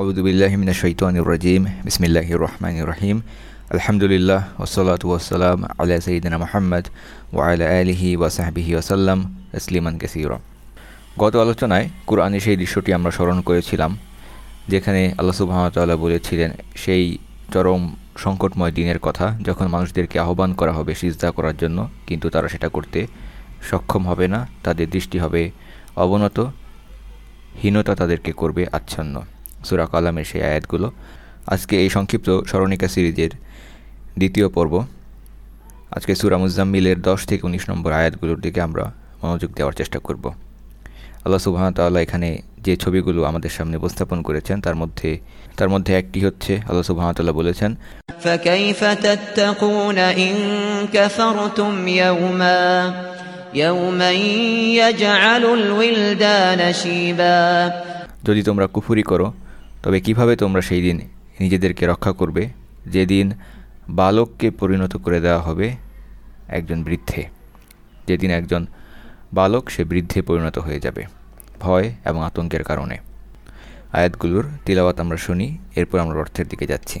আউদুবিল্লাহমিন শৈতানুর রাজিম বিসমিল্লাহ রহমান রহিম আলহামদুলিল্লাহ ওসলাত ওসালাম আল্লাহ সঈদিনা মোহাম্মদ ওয়াইলা আলহি ওয়াসাহবিহি ওসাল্লাম ইসলিমান কেসির গত আলোচনায় কোরআনে সেই দৃশ্যটি আমরা স্মরণ করেছিলাম, যেখানে আল্লাহ সুবাহতাল্লাহ বলেছিলেন, সেই চরম সংকটময় দিনের কথা যখন মানুষদেরকে আহ্বান করা হবে সিজদা করার জন্য, কিন্তু তারা সেটা করতে সক্ষম হবে না, তাদের দৃষ্টি হবে অবনত, হীনতা তাদেরকে করবে আচ্ছন্ন। সুরা কালামের সেই আয়াতগুলো আজকে এই সংক্ষিপ্ত স্মরণিকা সিরিজের দ্বিতীয় পর্ব আজকে সুরা মুজাম্মিলের দশ থেকে উনিশ নম্বর আয়াতগুলোর দিকে আমরা মনোযোগ দেওয়ার চেষ্টা করব আল্লাহ সুবাহতাল্লাহ এখানে যে ছবিগুলো আমাদের সামনে উপস্থাপন করেছেন তার মধ্যে তার মধ্যে একটি হচ্ছে আল্লাহ সুবাহতাল্লাহ বলেছেন فكيف تتقون إن كفرتم يوما يوما يجعل الولدان شيبا যদি তোমরা কুফুরি করো তবে কীভাবে তোমরা সেই দিন নিজেদেরকে রক্ষা করবে? যেদিন বালককে পরিণত করে দেওয়া হবে, একজন বৃদ্ধে। যেদিন একজন বালক, সে বৃদ্ধে পরিণত হয়ে যাবে, ভয় এবং আতঙ্কের কারণে। আয়াতগুলোর তিলাওয়াত আমরা শুনি, এরপর আমরা অর্থের দিকে যাচ্ছি।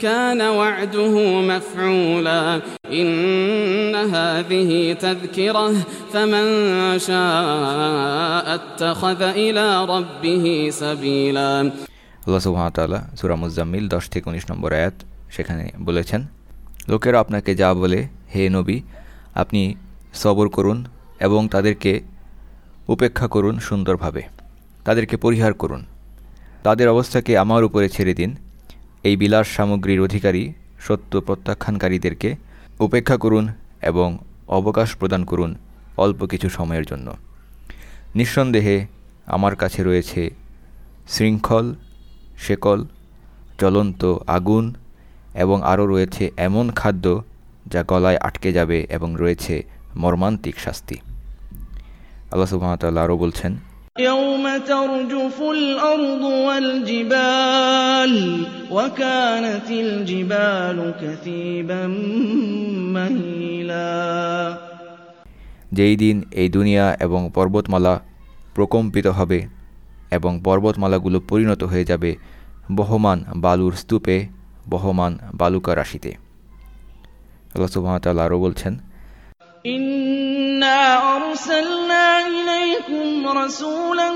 كان وعده مفعولا إن هذه تذكرة فمن شاء اتخذ إلى ربه سبيلا আল্লাহ সুহামতাল্লাহ সুরা মুজাম্মিল দশ থেকে উনিশ নম্বর আয়াত সেখানে বলেছেন লোকেরা আপনাকে যা বলে হে নবী আপনি সবর করুন এবং তাদেরকে উপেক্ষা করুন সুন্দরভাবে তাদেরকে পরিহার করুন তাদের অবস্থাকে আমার উপরে ছেড়ে দিন এই বিলাস সামগ্রীর অধিকারী সত্য প্রত্যাখ্যানকারীদেরকে উপেক্ষা করুন এবং অবকাশ প্রদান করুন অল্প কিছু সময়ের জন্য। নিঃসন্দেহে আমার কাছে রয়েছে শৃঙ্খল, শেকল, জ্বলন্ত আগুন এবং আরও রয়েছে এমন খাদ্য যা গলায় আটকে যাবে এবং রয়েছে মর্মান্তিক শাস্তি। আল্লাহ সুবাহতাল্লাহ আরও বলছেন يوم ترجف الأرض والجبال وكانت الجبال كثيبا مهيلا যেই দিন এই দুনিয়া এবং পর্বতমালা প্রকম্পিত হবে এবং পর্বতমালাগুলো পরিণত হয়ে যাবে বহমান বালুর স্তূপে বহমান বালুকা রাশিতে আল্লাহ সুবাহতাল্লাহ আরও বলছেন إنا أرسلنا إليكم رسولا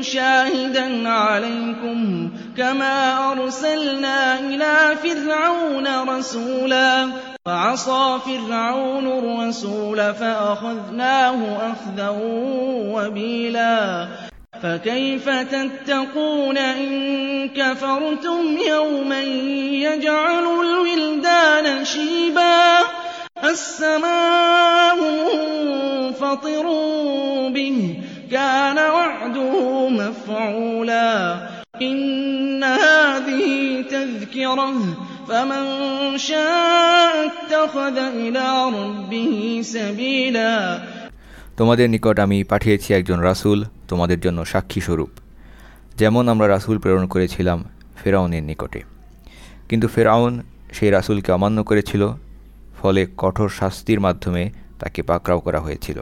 شاهدا عليكم كما أرسلنا إلى فرعون رسولا فعصى فرعون الرسول فأخذناه أخذا وبيلا فكيف تتقون إن كفرتم يوما يجعل الولدان شيبا السماء منفطر به كان وعده مفعولا إن هذه تذكرة فمن شاء اتخذ إلى ربه سبيلا তোমাদের নিকট আমি পাঠিয়েছি একজন রাসূল তোমাদের জন্য সাক্ষী স্বরূপ যেমন আমরা রাসূল প্রেরণ করেছিলাম ফেরাউনের নিকটে কিন্তু ফেরাউন সেই রাসূলকে অমান্য করেছিল ফলে কঠোর শাস্তির মাধ্যমে তাকে পাকড়াও করা হয়েছিল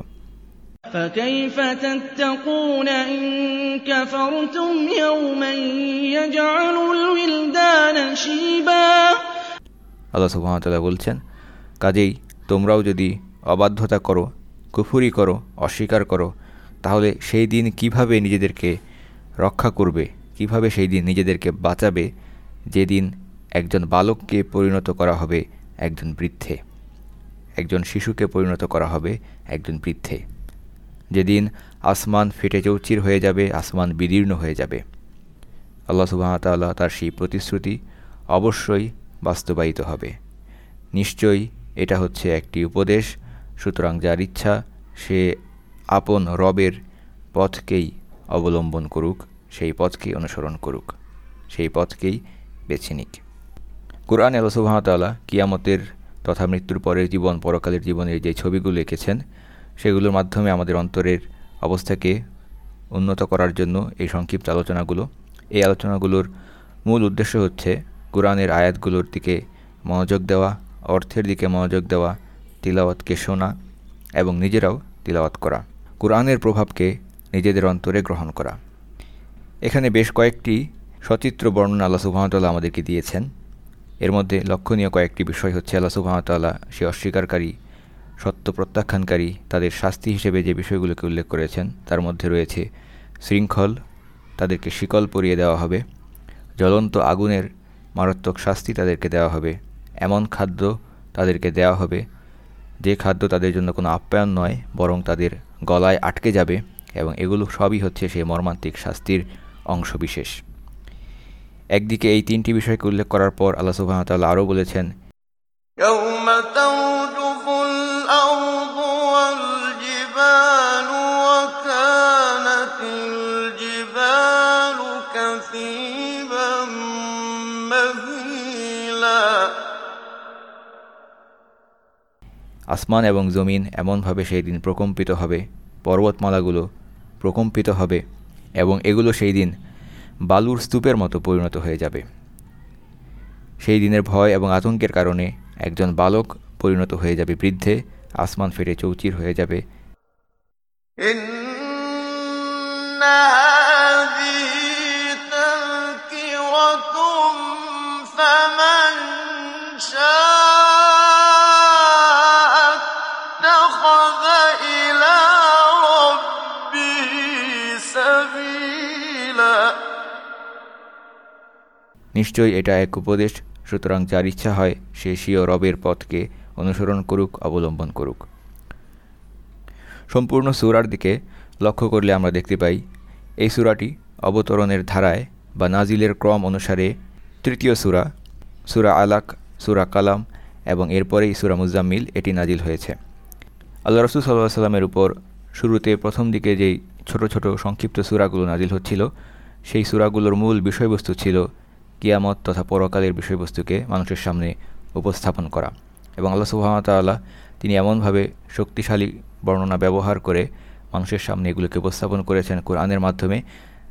فكيف تتقون إن كفرتم يوما يجعل الولدان شيبا আল্লাহ সুহামতাল্লাহ বলছেন কাজেই তোমরাও যদি অবাধ্যতা করো কুফুরি করো অস্বীকার করো তাহলে সেই দিন কিভাবে নিজেদেরকে রক্ষা করবে কিভাবে সেই দিন নিজেদেরকে বাঁচাবে যেদিন একজন বালককে পরিণত করা হবে একজন বৃদ্ধে। একজন শিশুকে পরিণত করা হবে একজন বৃদ্ধে। যেদিন আসমান ফেটে চৌচির হয়ে যাবে, আসমান বিদীর্ণ হয়ে যাবে। আল্লাহ সুবাহতাল্লাহ তার সেই প্রতিশ্রুতি অবশ্যই বাস্তবায়িত হবে। নিশ্চয়ই এটা হচ্ছে একটি উপদেশ, সুতরাং যার ইচ্ছা সে আপন রবের পথকেই অবলম্বন করুক, সেই পথকেই অনুসরণ করুক, সেই পথকেই বেছে নিক। কোরআন আল্লাহ সুবাহতাল্লাহ কিয়ামতের তথা মৃত্যুর পরের জীবন, পরকালের জীবনের যে ছবিগুলো এঁকেছেন, সেগুলোর মাধ্যমে আমাদের অন্তরের অবস্থাকে উন্নত করার জন্য এই সংক্ষিপ্ত আলোচনাগুলো। এই আলোচনাগুলোর মূল উদ্দেশ্য হচ্ছে কোরআনের আয়াতগুলোর দিকে মনোযোগ দেওয়া, অর্থের দিকে মনোযোগ দেওয়া, তিলাওয়াতকে শোনা এবং নিজেরাও তিলাওয়াত করা। কোরআনের প্রভাবকে নিজেদের অন্তরে গ্রহণ করা। এখানে বেশ কয়েকটি সচিত্র বর্ণনা আল্লাহ সুবাহতাল্লাহ আমাদেরকে দিয়েছেন। এর মধ্যে লক্ষণীয় কয়েকটি বিষয় হচ্ছে আল্লাহ সুবাহতাল্লাহ সে অস্বীকারী, সত্য প্রত্যাখ্যানকারী, তাদের শাস্তি হিসেবে যে বিষয়গুলোকে উল্লেখ করেছেন, তার মধ্যে রয়েছে শৃঙ্খল, তাদেরকে শিকল পরিয়ে দেওয়া হবে, জ্বলন্ত আগুনের মারাত্মক শাস্তি তাদেরকে দেওয়া হবে, এমন খাদ্য তাদেরকে দেওয়া হবে, যে খাদ্য তাদের জন্য কোনো আপ্যায়ন নয়, বরং তাদের গলায় আটকে যাবে, এবং এগুলো সবই হচ্ছে সেই মর্মান্তিক শাস্তির অংশবিশেষ। একদিকে এই তিনটি বিষয়কে উল্লেখ করার পর আল্লাহ সুবাহতাল্লাহ আরও বলেছেন আসমান এবং জমিন এমনভাবে সেই দিন প্রকম্পিত হবে পর্বতমালাগুলো প্রকম্পিত হবে এবং এগুলো সেই দিন বালুর স্তূপের মতো পরিণত হয়ে যাবে সেই দিনের ভয় এবং আতঙ্কের কারণে একজন বালক পরিণত হয়ে যাবে বৃদ্ধে আসমান ফেটে চৌচির হয়ে যাবে إن هذه تذكرة فمن شاء নিশ্চয়ই এটা এক উপদেশ। সুতরাং যার ইচ্ছা হয়, সে স্বীয় রবের পথকে অনুসরণ করুক, অবলম্বন করুক। সম্পূর্ণ সুরার দিকে লক্ষ্য করলে আমরা দেখতে পাই, এই সুরাটি অবতরণের ধারায় বা নাজিলের ক্রম অনুসারে তৃতীয় সুরা সুরা আলাক, সুরা কালাম এবং এরপরেই সুরা মুজাম্মিল এটি নাজিল হয়েছে। আল্লাহ রসুল সাল্লাহ সাল্লামের উপর শুরুতে প্রথম দিকে যেই ছোট ছোট সংক্ষিপ্ত সুরাগুলো নাজিল হচ্ছিল, সেই সুরাগুলোর মূল বিষয়বস্তু ছিল কিয়ামত তথা পরকালের বিষয়বস্তুকে মানুষের সামনে উপস্থাপন করা। এবং আল্লাহ সুহামতাল্লাহ তিনি এমনভাবে শক্তিশালী বর্ণনা ব্যবহার করে মানুষের সামনে এগুলোকে উপস্থাপন করেছেন কোরআনের মাধ্যমে,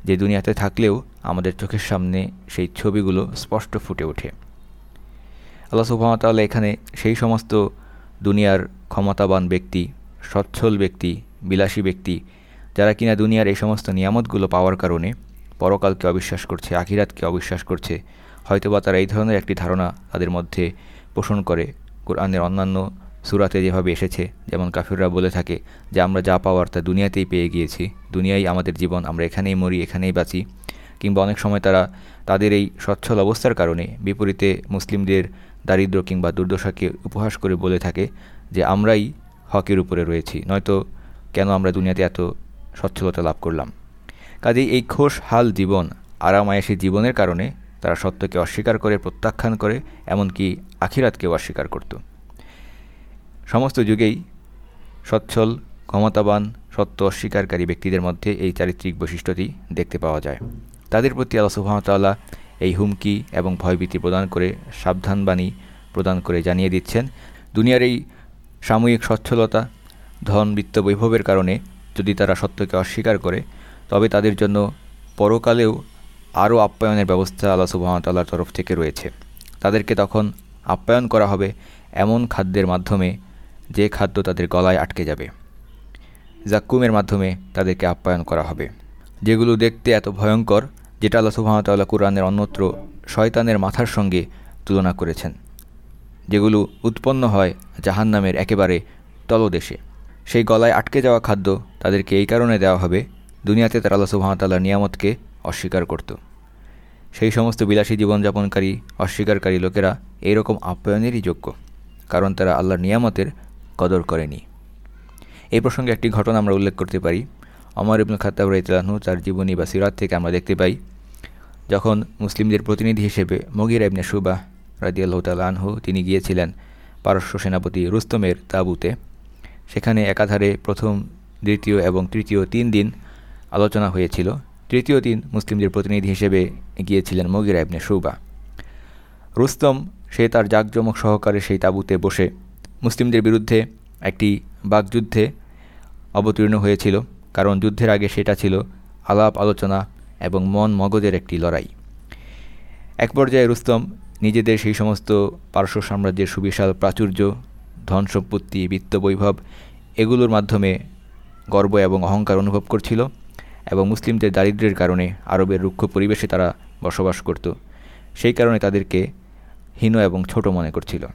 যে দুনিয়াতে থাকলেও আমাদের চোখের সামনে সেই ছবিগুলো স্পষ্ট ফুটে ওঠে। আল্লাহ সুহামতাল্লাহ এখানে সেই সমস্ত দুনিয়ার ক্ষমতাবান ব্যক্তি, সচ্ছল ব্যক্তি, বিলাসী ব্যক্তি, যারা কিনা দুনিয়ার এই সমস্ত নিয়ামতগুলো পাওয়ার কারণে পরকালকে অবিশ্বাস করছে, আখিরাতকে অবিশ্বাস করছে। হয়তোবা তারা এই ধরনের একটি ধারণা তাদের মধ্যে পোষণ করে। কোরআনের অন্যান্য সুরাতে যেভাবে এসেছে, যেমন কাফিররা বলে থাকে যে, আমরা যা পাওয়ার তা দুনিয়াতেই পেয়ে গিয়েছি। দুনিয়াই আমাদের জীবন, আমরা এখানেই মরি, এখানেই বাঁচি। কিংবা অনেক সময় তারা তাদের এই সচ্ছল অবস্থার কারণে বিপরীতে মুসলিমদের দারিদ্র কিংবা দুর্দশাকে উপহাস করে বলে থাকে যে, আমরাই হকের উপরে রয়েছি। নয়তো কেন আমরা দুনিয়াতে এত সচ্ছলতা লাভ করলাম? কাজেই এই খোশ হাল জীবন আরামায়াসী জীবনের কারণে তারা সত্যকে অস্বীকার করে, প্রত্যাখ্যান করে, এমনকি আখিরাতকেও অস্বীকার করত। সমস্ত যুগেই সচ্ছল, ক্ষমতাবান, সত্য অস্বীকারী ব্যক্তিদের মধ্যে এই চারিত্রিক বৈশিষ্ট্যটি দেখতে পাওয়া যায়। তাদের প্রতি আল্লাহ সুহামতাল্লাহ এই হুমকি এবং ভয়ভীতি প্রদান করে সাবধানবাণী প্রদান করে জানিয়ে দিচ্ছেন, দুনিয়ার এই সাময়িক সচ্ছলতা, ধন, বিত্ত বৈভবের কারণে যদি তারা সত্যকে অস্বীকার করে তবে তাদের জন্য পরকালেও আরও আপ্যায়নের ব্যবস্থা আল্লাহ সুবাহতাল্লাহর তরফ থেকে রয়েছে। তাদেরকে তখন আপ্যায়ন করা হবে এমন খাদ্যের মাধ্যমে যে খাদ্য তাদের গলায় আটকে যাবে। জাক্কুমের মাধ্যমে তাদেরকে আপ্যায়ন করা হবে। যেগুলো দেখতে এত ভয়ঙ্কর, যেটা আল্লাহ সুবাহতাল্লাহ কোরআনের অন্যত্র শয়তানের মাথার সঙ্গে তুলনা করেছেন। যেগুলো উৎপন্ন হয় জাহান্নামের একেবারে তলদেশে। সেই গলায় আটকে যাওয়া খাদ্য তাদেরকে এই কারণে দেওয়া হবে দুনিয়াতে তারা আল্লাহ সুহামতাল্লাহ নিয়ামতকে অস্বীকার করত। সেই সমস্ত বিলাসী জীবনযাপনকারী, অস্বীকারী লোকেরা এইরকম আপ্যায়নেরই যোগ্য, কারণ তারা আল্লাহর নিয়ামতের কদর করেনি। এই প্রসঙ্গে একটি ঘটনা আমরা উল্লেখ করতে পারি। অমর ইবনুল খাত্তাব রাইতলাহু তার জীবনী বা সিরাত থেকে আমরা দেখতে পাই, যখন মুসলিমদের প্রতিনিধি হিসেবে মগির ইবনে সুবাহ রাজিয়াল্লাহ তালাহু তিনি গিয়েছিলেন পারস্য সেনাপতি রুস্তমের তাবুতে। সেখানে একাধারে প্রথম, দ্বিতীয় এবং তৃতীয় তিন দিন আলোচনা হয়েছিল। তৃতীয় দিন মুসলিমদের প্রতিনিধি হিসেবে গিয়েছিলেন মগিরা ইবনে সুবা রুস্তম, সে তার জাকজমক সহকারে সেই তাবুতে বসে মুসলিমদের বিরুদ্ধে একটি বাকযুদ্ধে অবতীর্ণ হয়েছিল, কারণ যুদ্ধের আগে সেটা ছিল আলাপ, আলোচনা এবং মন মগজের একটি লড়াই। এক পর্যায়ে রুস্তম নিজেদের সেই সমস্ত পার্শ্ব সাম্রাজ্যের সুবিশাল প্রাচুর্য, ধন সম্পত্তি বিত্তবৈভব এগুলোর মাধ্যমে গর্ব এবং অহংকার অনুভব করছিল। এবং মুসলিমদের দারিদ্র্যের কারণে আরবের রুক্ষ পরিবেশে তারা বসবাস করত। সেই কারণে তাদেরকে হীন এবং ছোট মনে করছিল।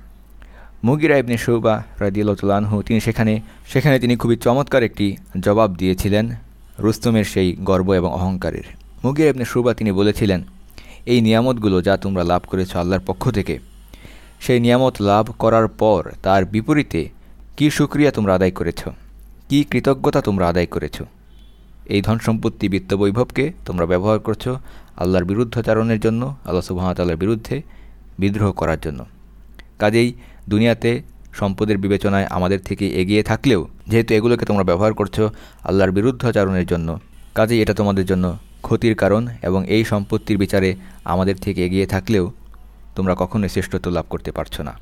মুগিরা ইবনে সৌবা রাজিউল্লাহু তিনি সেখানে সেখানে তিনি খুবই চমৎকার একটি জবাব দিয়েছিলেন রুস্তমের সেই গর্ব এবং অহংকারের। মুগিরা ইবনে সৌবা তিনি বলেছিলেন, এই নিয়ামতগুলো যা তোমরা লাভ করেছ আল্লাহর পক্ষ থেকে, সেই নিয়ামত লাভ করার পর তার বিপরীতে কি সুক্রিয়া তোমরা আদায় করেছ? কি কৃতজ্ঞতা তোমরা আদায় করেছ? এই ধন সম্পত্তি বিত্তবৈভবকে তোমরা ব্যবহার করছ আল্লাহর বিরুদ্ধাচারণের জন্য, আল্লাহ সুবাহতাল্লার বিরুদ্ধে বিদ্রোহ করার জন্য। কাজেই দুনিয়াতে সম্পদের বিবেচনায় আমাদের থেকে এগিয়ে থাকলেও, যেহেতু এগুলোকে তোমরা ব্যবহার করছ আল্লাহর বিরুদ্ধাচারণের জন্য, কাজেই এটা তোমাদের জন্য ক্ষতির কারণ এবং এই সম্পত্তির বিচারে আমাদের থেকে এগিয়ে থাকলেও তোমরা কখনোই শ্রেষ্ঠত্ব লাভ করতে পারছ না।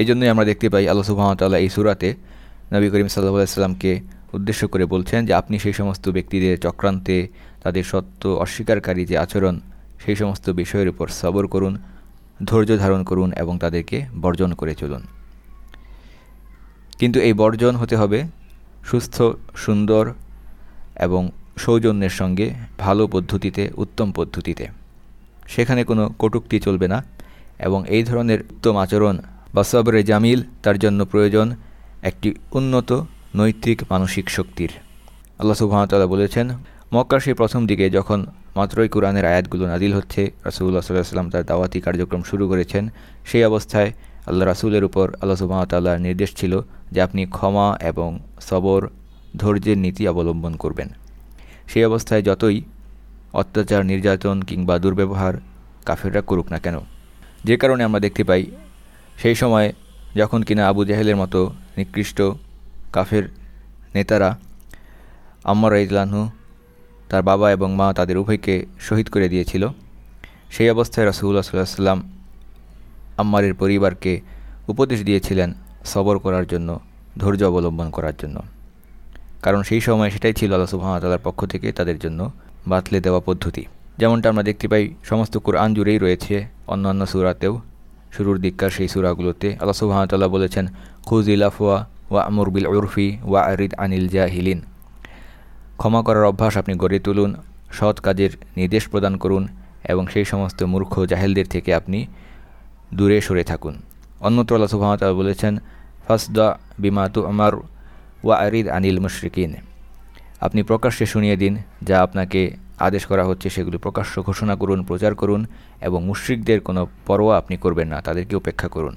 এই জন্যই আমরা দেখতে পাই আল্লাহ সুবাহতাল্লাহ এই সুরাতে নবী করিম সাল্লাহ সাল্লামকে উদ্দেশ্য করে বলছেন যে আপনি সেই সমস্ত ব্যক্তিদের চক্রান্তে তাদের সত্য অস্বীকারী যে আচরণ, সেই সমস্ত বিষয়ের উপর সবর করুন, ধৈর্য ধারণ করুন এবং তাদেরকে বর্জন করে চলুন। কিন্তু এই বর্জন হতে হবে সুস্থ, সুন্দর এবং সৌজন্যের সঙ্গে ভালো পদ্ধতিতে, উত্তম পদ্ধতিতে। সেখানে কোনো কটুক্তি চলবে না এবং এই ধরনের উত্তম আচরণ বা সবরে জামিল তার জন্য প্রয়োজন একটি উন্নত নৈতিক মানসিক শক্তির। আল্লাহ সুবাহতাল্লাহ বলেছেন, মক্কার সেই প্রথম দিকে যখন মাত্রই কোরআনের আয়াতগুলো নাজিল হচ্ছে রাসুল্লাহ সাল্লাহ সাল্লাম তার দাওয়াতি কার্যক্রম শুরু করেছেন, সেই অবস্থায় আল্লাহ রাসুলের উপর আল্লাহ সুবাহতাল্লাহর নির্দেশ ছিল যে আপনি ক্ষমা এবং সবর, ধৈর্যের নীতি অবলম্বন করবেন। সেই অবস্থায় যতই অত্যাচার, নির্যাতন কিংবা দুর্ব্যবহার কাফেররা করুক না কেন, যে কারণে আমরা দেখতে পাই, সেই সময় যখন কিনা আবু জাহেলের মতো নিকৃষ্ট কাফের নেতারা আম্মর ইদলানহু তার বাবা এবং মা তাদের উভয়কে শহীদ করে দিয়েছিল। সেই অবস্থায় রাসুল্লাহ সাল্লাহ সাল্লাম আম্মারের পরিবারকে উপদেশ দিয়েছিলেন সবর করার জন্য, ধৈর্য অবলম্বন করার জন্য। কারণ সেই সময় সেটাই ছিল আল্লাহ সুহামতাল্লার পক্ষ থেকে তাদের জন্য বাতলে দেওয়া পদ্ধতি। যেমনটা আমরা দেখতে পাই, সমস্ত কোরআন জুড়েই রয়েছে, অন্যান্য সুরাতেও। শুরুর দিককার সেই সুরাগুলোতে আল্লাহ সুহামতাল্লাহ বলেছেন খুজ আফওয়া ওয়া আমর বিল উরফি ওয়া আরিদ আনিল জাহিলিন ক্ষমা করার অভ্যাস আপনি গড়ে তুলুন, সৎ কাজের নির্দেশ প্রদান করুন এবং সেই সমস্ত মূর্খ জাহেলদের থেকে আপনি দূরে সরে থাকুন। অন্যত্র আল্লাহ সুহামতাল বলেছেন, ফাসদা বিমাতু আমার ওয়া আরিদ আনিল মুশরিকিন। আপনি প্রকাশ্যে শুনিয়ে দিন, যা আপনাকে আদেশ করা হচ্ছে, সেগুলো প্রকাশ্য ঘোষণা করুন, প্রচার করুন এবং মুশ্রিকদের কোনো পরোয়া আপনি করবেন না, তাদেরকে উপেক্ষা করুন।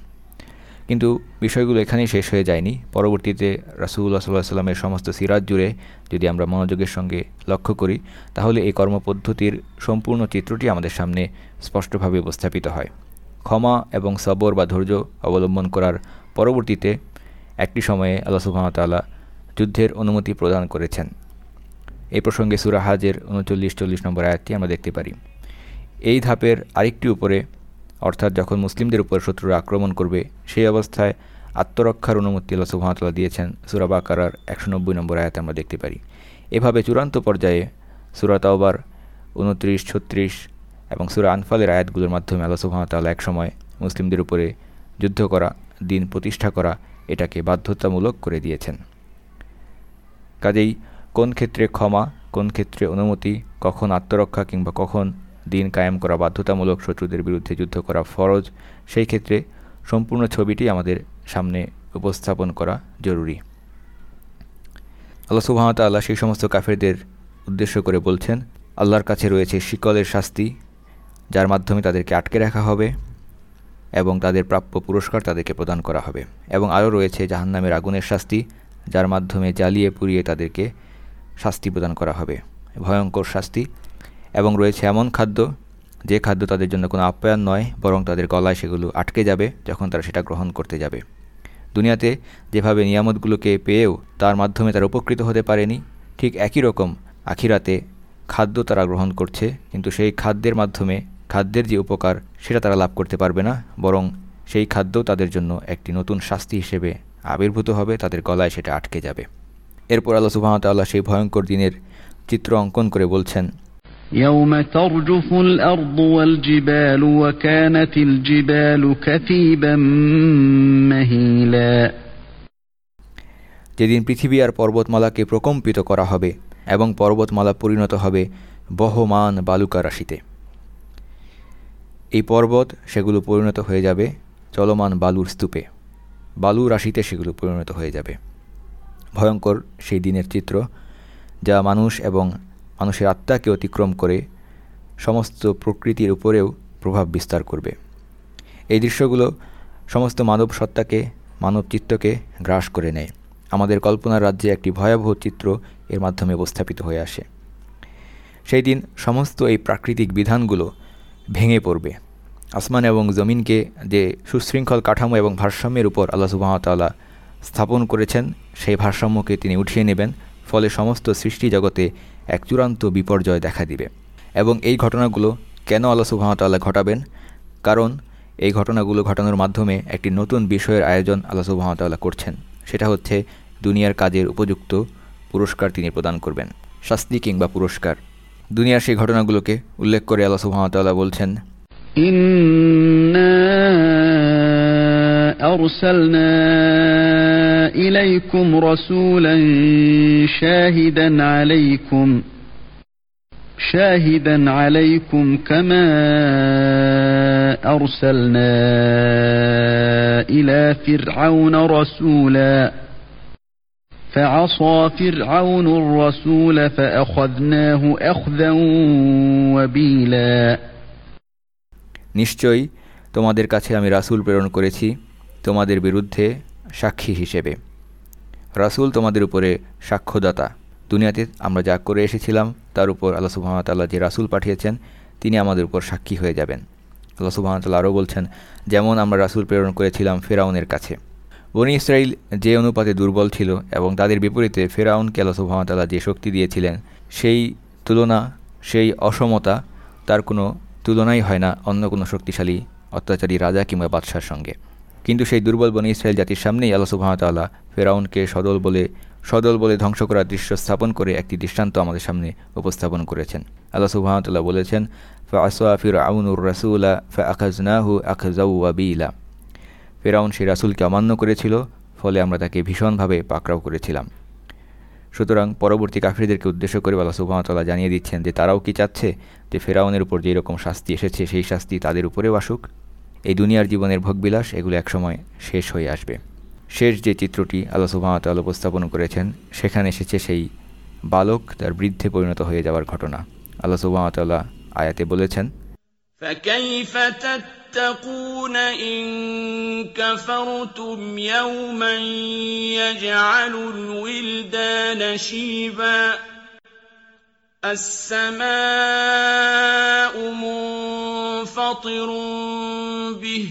কিন্তু বিষয়গুলো এখানেই শেষ হয়ে যায়নি। পরবর্তীতে রাসুল্লাহ সাল্লাহ সাল্লামের সমস্ত সিরাজ জুড়ে যদি আমরা মনোযোগের সঙ্গে লক্ষ্য করি, তাহলে এই কর্মপদ্ধতির সম্পূর্ণ চিত্রটি আমাদের সামনে স্পষ্টভাবে উপস্থাপিত হয়। ক্ষমা এবং সবর বা ধৈর্য অবলম্বন করার পরবর্তীতে একটি সময়ে আল্লাহ সুহামতাল্লাহ যুদ্ধের অনুমতি প্রদান করেছেন। এই প্রসঙ্গে সুরাহাজের উনচল্লিশ, চল্লিশ নম্বর আয়াতটি আমরা দেখতে পারি। এই ধাপের আরেকটি উপরে অর্থাৎ যখন মুসলিমদের উপর শত্রুরা আক্রমণ করবে, সেই অবস্থায় আত্মরক্ষার অনুমতি আল্লাহ সুহামতাল্লাহ দিয়েছেন সুরাবাকার একশো নব্বই নম্বর আয়াতে আমরা দেখতে পারি। এভাবে চূড়ান্ত পর্যায়ে সুরা তাওবার, উনত্রিশ, ছত্রিশ এবং সুরা আনফালের আয়াতগুলোর মাধ্যমে আল্লাহ সুহামতাল্লাহ একসময় মুসলিমদের উপরে যুদ্ধ করা, দিন প্রতিষ্ঠা করা এটাকে বাধ্যতামূলক করে দিয়েছেন। কাজেই কোন ক্ষেত্রে ক্ষমা, কোন ক্ষেত্রে অনুমতি, কখন আত্মরক্ষা কিংবা কখন দিন কায়েম করা বাধ্যতামূলক শত্রুদের বিরুদ্ধে যুদ্ধ করা ফরজ, সেই ক্ষেত্রে সম্পূর্ণ ছবিটি আমাদের সামনে উপস্থাপন করা জরুরি। আল্লাহ সুবাহতাল্লাহ সেই সমস্ত কাফেরদের উদ্দেশ্য করে বলছেন, আল্লাহর কাছে রয়েছে শিকলের শাস্তি, যার মাধ্যমে তাদেরকে আটকে রাখা হবে এবং তাদের প্রাপ্য পুরস্কার তাদেরকে প্রদান করা হবে। এবং আরও রয়েছে জাহান্নামের আগুনের শাস্তি, যার মাধ্যমে জ্বালিয়ে পুড়িয়ে তাদেরকে শাস্তি প্রদান করা হবে। ভয়ঙ্কর শাস্তি এবং রয়েছে এমন খাদ্য, যে খাদ্য তাদের জন্য কোনো আপ্যায়ন নয়, বরং তাদের গলায় সেগুলো আটকে যাবে যখন তারা সেটা গ্রহণ করতে যাবে। দুনিয়াতে যেভাবে নিয়ামতগুলোকে পেয়েও তার মাধ্যমে তারা উপকৃত হতে পারেনি, ঠিক একই রকম আখিরাতে খাদ্য তারা গ্রহণ করছে, কিন্তু সেই খাদ্যের মাধ্যমে খাদ্যের যে উপকার সেটা তারা লাভ করতে পারবে না, বরং সেই খাদ্য তাদের জন্য একটি নতুন শাস্তি হিসেবে আবির্ভূত হবে, তাদের গলায় সেটা আটকে যাবে। এরপর আল্লাহ সুবাহতাল্লাহ সেই ভয়ঙ্কর দিনের চিত্র অঙ্কন করে বলছেন يوم ترجف الأرض والجبال وكانت الجبال كثيبا مهيلا যেদিন পৃথিবী আর পর্বতমালাকে প্রকম্পিত করা হবে এবং পর্বতমালা পরিণত হবে বহমান বালুকা রাশিতে এই পর্বত সেগুলো পরিণত হয়ে যাবে চলমান বালুর স্তূপে বালু রাশিতে সেগুলো পরিণত হয়ে যাবে ভয়ঙ্কর সেই দিনের চিত্র যা মানুষ এবং মানুষের আত্মাকে অতিক্রম করে সমস্ত প্রকৃতির উপরেও প্রভাব বিস্তার করবে। এই দৃশ্যগুলো সমস্ত মানব সত্তাকে, মানব চিত্তকে গ্রাস করে নেয়। আমাদের কল্পনার রাজ্যে একটি ভয়াবহ চিত্র এর মাধ্যমে উপস্থাপিত হয়ে আসে। সেই দিন সমস্ত এই প্রাকৃতিক বিধানগুলো ভেঙে পড়বে। আসমান এবং জমিনকে যে সুশৃঙ্খল কাঠামো এবং ভারসাম্যের উপর আল্লাহ সুবাহতাল্লাহ স্থাপন করেছেন, সেই ভারসাম্যকে তিনি উঠিয়ে নেবেন। ফলে সমস্ত সৃষ্টি জগতে এক চূড়ান্ত বিপর্যয় দেখা দিবে। এবং এই ঘটনাগুলো কেন আল্লাহ সুবাহতাল্লাহ ঘটাবেন? কারণ এই ঘটনাগুলো ঘটানোর মাধ্যমে একটি নতুন বিষয়ের আয়োজন আল্লাহ সুবাহতাল্লাহ করছেন। সেটা হচ্ছে দুনিয়ার কাজের উপযুক্ত পুরস্কার তিনি প্রদান করবেন, শাস্তি কিংবা পুরস্কার। দুনিয়ার সেই ঘটনাগুলোকে উল্লেখ করে আল্লাহ সুবাহতাল্লাহ বলছেন أرسلنا إليكم رسولا شاهدا عليكم شاهدا عليكم كما أرسلنا إلى فرعون رسولا فعصى فرعون الرسول فأخذناه أخذا وبيلا নিশ্চয়ই তোমাদের কাছে আমি রাসূল প্রেরণ করেছি তোমাদের বিরুদ্ধে সাক্ষী হিসেবে। রাসূল তোমাদের উপরে সাক্ষ্যদাতা। দুনিয়াতে আমরা যা করে এসেছিলাম, তার উপর আল্লাহ সুবাহতাল্লাহ যে রাসূল পাঠিয়েছেন, তিনি আমাদের উপর সাক্ষী হয়ে যাবেন। আল্লাহ সুবাহতাল্লাহ আরও বলছেন, যেমন আমরা রাসূল প্রেরণ করেছিলাম ফেরাউনের কাছে। বনি ইসরাইল যে অনুপাতে দুর্বল ছিল এবং তাদের বিপরীতে ফেরাউনকে আল্লাহ সুবাহতাল্লাহ যে শক্তি দিয়েছিলেন, সেই তুলনা, সেই অসমতা তার কোনো তুলনাই হয় না অন্য কোনো শক্তিশালী, অত্যাচারী রাজা কিংবা বাদশার সঙ্গে। কিন্তু সেই দুর্বল বনি ইসরায়েল জাতির সামনেই আল্লাহ সুবাহতাল্লাহ ফেরাউনকে সদল বলে সদল বলে ধ্বংস করার দৃশ্য স্থাপন করে একটি দৃষ্টান্ত আমাদের সামনে উপস্থাপন করেছেন। আল্লাহ সুবাহতাল্লাহ বলেছেন ফা ফির আউনুর রাসুলা ফা আখাজনাহু আখজাউবিলা ফেরাউন সেই রাসুলকে অমান্য করেছিল, ফলে আমরা তাকে ভীষণভাবে পাকড়াও করেছিলাম। সুতরাং পরবর্তী কাফিরদেরকে উদ্দেশ্য করে আল্লাহ সুবাহতাল্লাহ জানিয়ে দিচ্ছেন যে তারাও কি চাচ্ছে? যে ফেরাউনের উপর যেই রকম শাস্তি এসেছে, সেই শাস্তি তাদের উপরেও আসুক। এই দুনিয়ার জীবনের ভোগবিলাস এগুলো একসময় শেষ হয়ে আসবে শেষ যে চিত্রটি আল্লাহ সুবাহতাল্লাহ উপস্থাপন করেছেন সেখানে এসেছে সেই বালক তার বৃদ্ধে পরিণত হয়ে যাওয়ার ঘটনা আল্লাহ সুবাহতাল্লাহ আয়াতে বলেছেন فكيف تتقون إن كفرتم يوما يجعل الولدان شيبا السماء منفطر به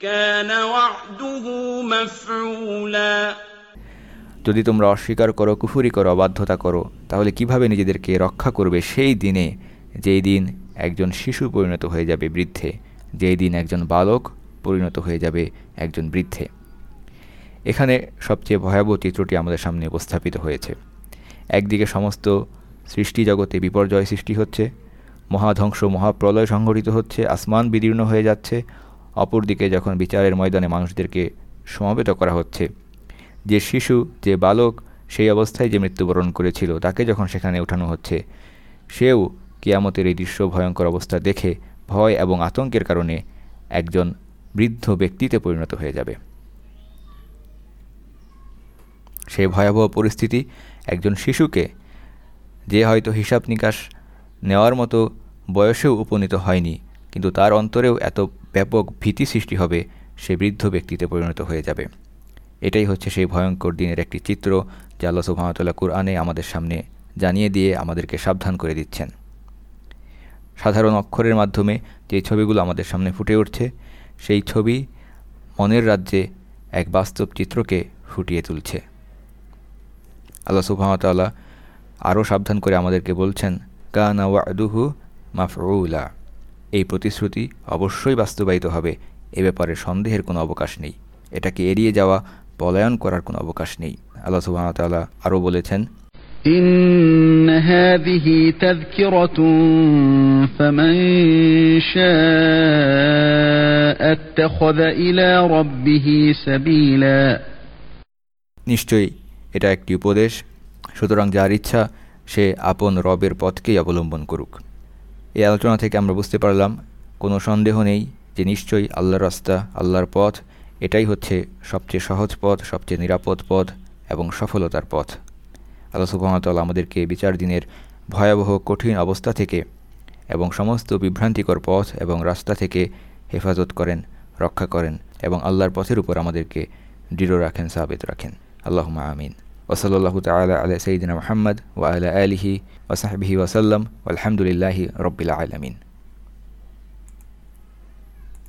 كان وعده مفعولا যদি তোমরা অস্বীকার করো কুফুরি করো অবাধ্যতা করো তাহলে কিভাবে নিজেদেরকে রক্ষা করবে সেই দিনে যেই দিন একজন শিশু পরিণত হয়ে যাবে বৃদ্ধে যেই দিন একজন বালক পরিণত হয়ে যাবে একজন বৃদ্ধে এখানে সবচেয়ে ভয়াবহ চিত্রটি আমাদের সামনে উপস্থাপিত হয়েছে একদিকে সমস্ত সৃষ্টি জগতে বিপর্যয় সৃষ্টি হচ্ছে, মহাধ্বংস মহাপ্রলয় সংঘটিত হচ্ছে, আসমান বিদীর্ণ হয়ে যাচ্ছে, অপরদিকে যখন বিচারের ময়দানে মানুষদেরকে সমাবেত করা হচ্ছে, যে শিশু, যে বালক সেই অবস্থায় যে মৃত্যুবরণ করেছিল, তাকে যখন সেখানে ওঠানো হচ্ছে, সেও কিয়ামতের এই দৃশ্য ভয়ঙ্কর অবস্থা দেখে ভয় এবং আতঙ্কের কারণে একজন বৃদ্ধ ব্যক্তিতে পরিণত হয়ে যাবে। সেই ভয়াবহ পরিস্থিতি একজন শিশুকে যে হয়তো হিসাব নিকাশ নেওয়ার মতো বয়সেও উপনীত হয়নি, কিন্তু তার অন্তরেও এত ব্যাপক ভীতি সৃষ্টি হবে, সে বৃদ্ধ ব্যক্তিতে পরিণত হয়ে যাবে। এটাই হচ্ছে সেই ভয়ঙ্কর দিনের একটি চিত্র যা আল্লাহ সুহামতাল্লাহ কুরআনে আমাদের সামনে জানিয়ে দিয়ে আমাদেরকে সাবধান করে দিচ্ছেন। সাধারণ অক্ষরের মাধ্যমে যে ছবিগুলো আমাদের সামনে ফুটে উঠছে, সেই ছবি মনের রাজ্যে এক বাস্তব চিত্রকে ফুটিয়ে তুলছে। আল্লাহ সুহামতাল্লাহ আরও সাবধান করে আমাদেরকে বলছেন কানা ওয়াদুহু মাফরুলা এই প্রতিশ্রুতি অবশ্যই বাস্তবায়িত হবে এ ব্যাপারে সন্দেহের কোনো অবকাশ নেই এটাকে এড়িয়ে যাওয়া পলায়ন করার কোনো অবকাশ নেই আল্লাহ সুবাহতাল্লাহ আরও বলেছেন إن هذه تذكرة فمن شاء اتخذ إلى ربه سبيلا নিশ্চয়ই এটা একটি উপদেশ সুতরাং যার ইচ্ছা, সে আপন রবের পথকেই অবলম্বন করুক। এই আলোচনা থেকে আমরা বুঝতে পারলাম, কোনো সন্দেহ নেই যে নিশ্চয়ই আল্লাহর রাস্তা, আল্লাহর পথ, এটাই হচ্ছে সবচেয়ে সহজ পথ, সবচেয়ে নিরাপদ পথ এবং সফলতার পথ। আল্লাহ সুবাহতাল্লাহ আমাদেরকে বিচার দিনের ভয়াবহ, কঠিন অবস্থা থেকে এবং সমস্ত বিভ্রান্তিকর পথ এবং রাস্তা থেকে হেফাজত করেন, রক্ষা করেন এবং আল্লাহর পথের উপর আমাদেরকে দৃঢ় রাখেন, সাবেত রাখেন। আল্লাহুমা আমিন। وصلى الله تعالى على سيدنا محمد وعلى آله وصحبه وسلم والحمد لله رب العالمين.